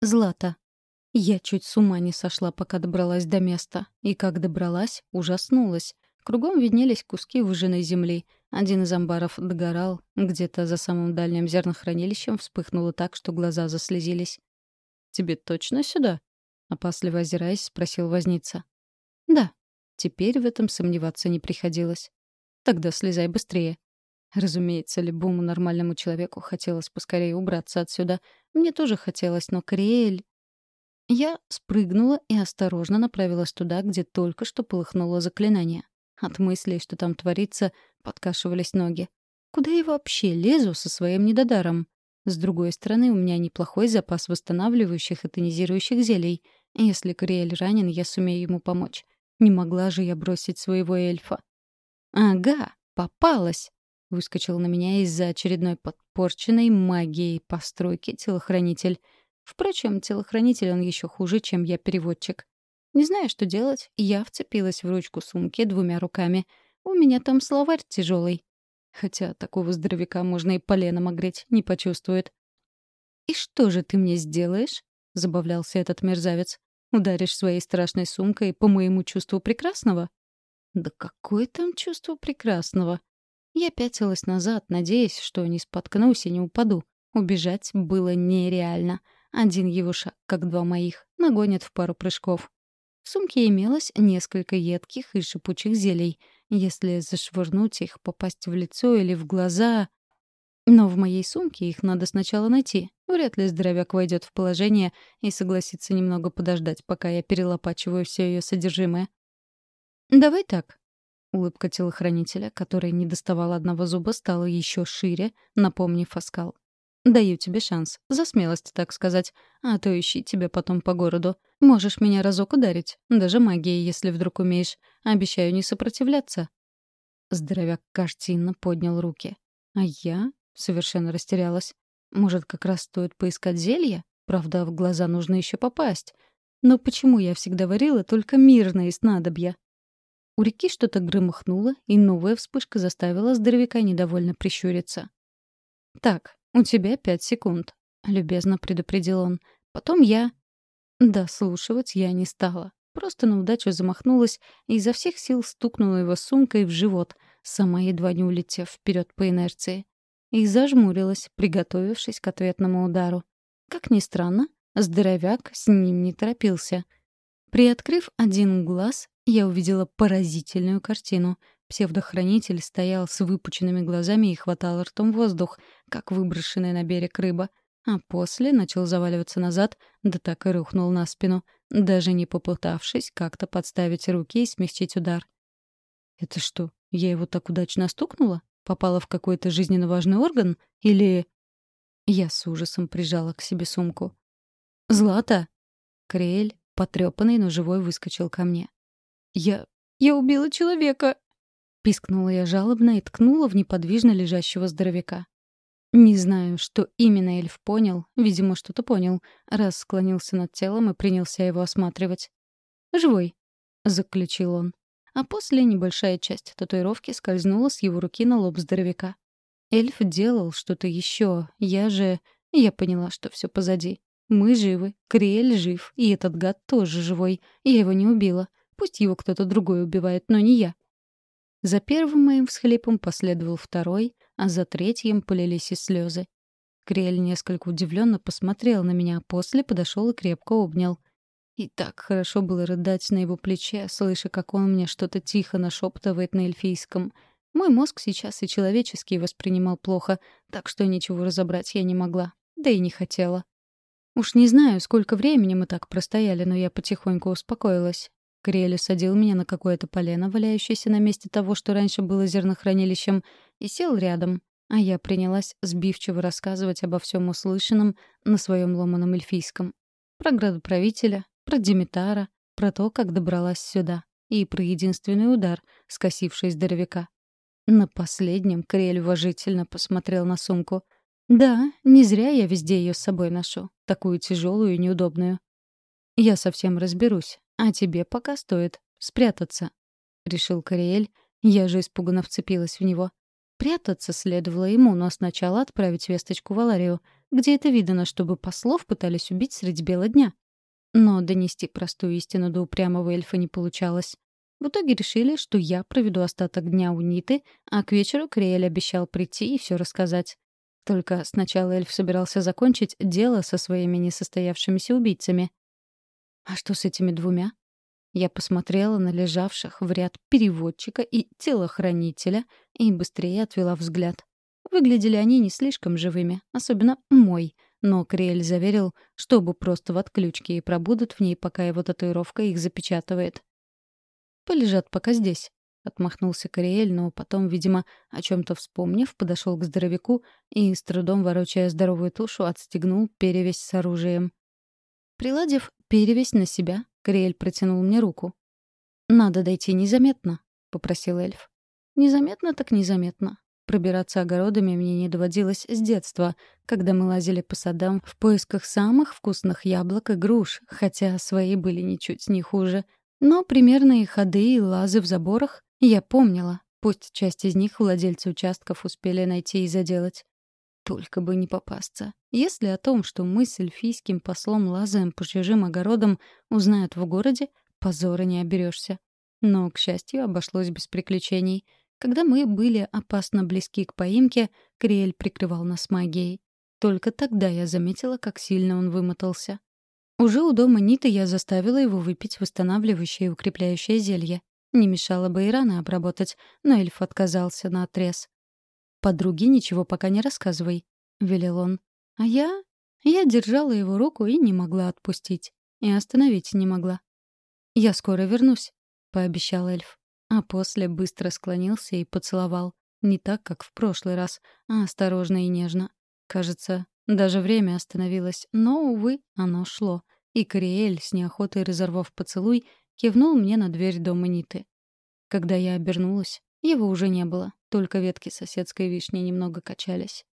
Злата. Я чуть с ума не сошла, пока добралась до места. И как добралась, ужаснулась. Кругом виднелись куски выжженной земли. Один из амбаров догорал, где-то за самым дальним зернохранилищем вспыхнуло так, что глаза заслезились. «Тебе точно сюда?» — опасливо озираясь, спросил возница. «Да». Теперь в этом сомневаться не приходилось. «Тогда слезай быстрее». Разумеется, любому нормальному человеку хотелось поскорее убраться отсюда. Мне тоже хотелось, но Криэль... Я спрыгнула и осторожно направилась туда, где только что полыхнуло заклинание. От мыслей, что там творится, подкашивались ноги. Куда я вообще лезу со своим недодаром? С другой стороны, у меня неплохой запас восстанавливающих и тонизирующих зелий. Если Кориэль ранен, я сумею ему помочь. Не могла же я бросить своего эльфа. «Ага, попалась!» — выскочил на меня из-за очередной подпорченной магией постройки телохранитель. Впрочем, телохранитель он еще хуже, чем я переводчик. Не зная, что делать, я вцепилась в ручку сумки двумя руками. У меня там словарь тяжелый. Хотя такого здоровяка можно и поленом огреть, не почувствует. «И что же ты мне сделаешь?» — забавлялся этот мерзавец. «Ударишь своей страшной сумкой по моему чувству прекрасного?» «Да какое там чувство прекрасного?» Я пятилась назад, надеясь, что не споткнусь и не упаду. Убежать было нереально. Один его шаг, как два моих, нагонят в пару прыжков. В сумке имелось несколько едких и шипучих зелий. Если зашвырнуть их, попасть в лицо или в глаза... Но в моей сумке их надо сначала найти. Вряд ли здоровяк войдет в положение и согласится немного подождать, пока я перелопачиваю все ее содержимое. «Давай так». Улыбка телохранителя, которая не доставала одного зуба, стала еще шире, напомнив оскал. Даю тебе шанс. За смелость, так сказать. А то ищи тебя потом по городу. Можешь меня разок ударить. Даже магией, если вдруг умеешь. Обещаю не сопротивляться». Здоровяк картинно поднял руки. А я совершенно растерялась. Может, как раз стоит поискать зелье? Правда, в глаза нужно еще попасть. Но почему я всегда варила только мирные снадобья? У реки что-то громыхнуло, и новая вспышка заставила здоровяка недовольно прищуриться. «Так, «У тебя пять секунд», — любезно предупредил он. «Потом я...» Дослушивать я не стала. Просто на удачу замахнулась и изо всех сил стукнула его сумкой в живот, сама едва не улетев вперед по инерции. И зажмурилась, приготовившись к ответному удару. Как ни странно, здоровяк с ним не торопился. Приоткрыв один глаз, я увидела поразительную картину. Псевдохранитель стоял с выпученными глазами и хватал ртом воздух, как выброшенная на берег рыба. А после начал заваливаться назад, да так и рухнул на спину, даже не попытавшись как-то подставить руки и смягчить удар. «Это что, я его так удачно стукнула? Попала в какой-то жизненно важный орган? Или...» Я с ужасом прижала к себе сумку. «Злата!» Криэль, потрепанный, но живой, выскочил ко мне. «Я... я убила человека!» Пискнула я жалобно и ткнула в неподвижно лежащего здоровяка. Не знаю, что именно эльф понял, видимо, что-то понял, раз склонился над телом и принялся его осматривать. «Живой», — заключил он. А после небольшая часть татуировки скользнула с его руки на лоб здоровяка. Эльф делал что-то еще, я же... Я поняла, что все позади. Мы живы, Криэль жив, и этот гад тоже живой. Я его не убила. Пусть его кто-то другой убивает, но не я. За первым моим всхлипом последовал второй, а за третьим полились и слезы. Криэль несколько удивленно посмотрел на меня, а после подошел и крепко обнял. И так хорошо было рыдать на его плече, слыша, как он мне что-то тихо нашептывает на эльфийском. Мой мозг сейчас и человеческий воспринимал плохо, так что ничего разобрать я не могла, да и не хотела. Уж не знаю, сколько времени мы так простояли, но я потихоньку успокоилась. Криэль садил меня на какое-то полено, валяющееся на месте того, что раньше было зернохранилищем, и сел рядом, а я принялась сбивчиво рассказывать обо всем услышанном на своем ломаном эльфийском. Про градоправителя, про Димитара, про то, как добралась сюда, и про единственный удар, скосивший здоровяка. На последнем Криэль уважительно посмотрел на сумку. «Да, не зря я везде ее с собой ношу, такую тяжелую и неудобную. Я совсем разберусь, а тебе пока стоит спрятаться», — решил Кориэль. Я же испуганно вцепилась в него. Прятаться следовало ему, но сначала отправить весточку Валарию. где это видано, чтобы послов пытались убить средь бела дня? Но донести простую истину до упрямого эльфа не получалось. В итоге решили, что я проведу остаток дня у Ниты, а к вечеру Криэль обещал прийти и все рассказать. Только сначала эльф собирался закончить дело со своими несостоявшимися убийцами. А что с этими двумя? Я посмотрела на лежавших в ряд переводчика и телохранителя и быстрее отвела взгляд. Выглядели они не слишком живыми, особенно мой, но Криэль заверил, что оба просто в отключке и пробудут в ней, пока его татуировка их запечатывает. «Полежат пока здесь», — отмахнулся Кориэль, но потом, видимо, о чем-то вспомнив, подошел к здоровяку и, с трудом ворочая здоровую тушу, отстегнул перевязь с оружием. Приладив перевязь на себя, Кориэль протянул мне руку. «Надо дойти незаметно», — попросил эльф. «Незаметно так незаметно. Пробираться огородами мне не доводилось с детства, когда мы лазили по садам в поисках самых вкусных яблок и груш, хотя свои были ничуть не хуже. Но примерные ходы и лазы в заборах я помнила, пусть часть из них владельцы участков успели найти и заделать. Только бы не попасться. Если о том, что мы с эльфийским послом лазаем по чужим огородам, узнают в городе, позора не оберешься. Но, к счастью, обошлось без приключений. Когда мы были опасно близки к поимке, Криэль прикрывал нас магией. Только тогда я заметила, как сильно он вымотался. Уже у дома Ниты я заставила его выпить восстанавливающее и укрепляющее зелье. Не мешало бы и раны обработать, но эльф отказался на отрез. «Подруге ничего пока не рассказывай», — велел он. А я... Я держала его руку и не могла отпустить. И остановить не могла. «Я скоро вернусь», — пообещал эльф. А после быстро склонился и поцеловал. Не так, как в прошлый раз, а осторожно и нежно. Кажется, даже время остановилось, но, увы, оно шло. И Кориэль, с неохотой разорвав поцелуй, кивнул мне на дверь дома Ниты. Когда я обернулась, его уже не было, только ветки соседской вишни немного качались.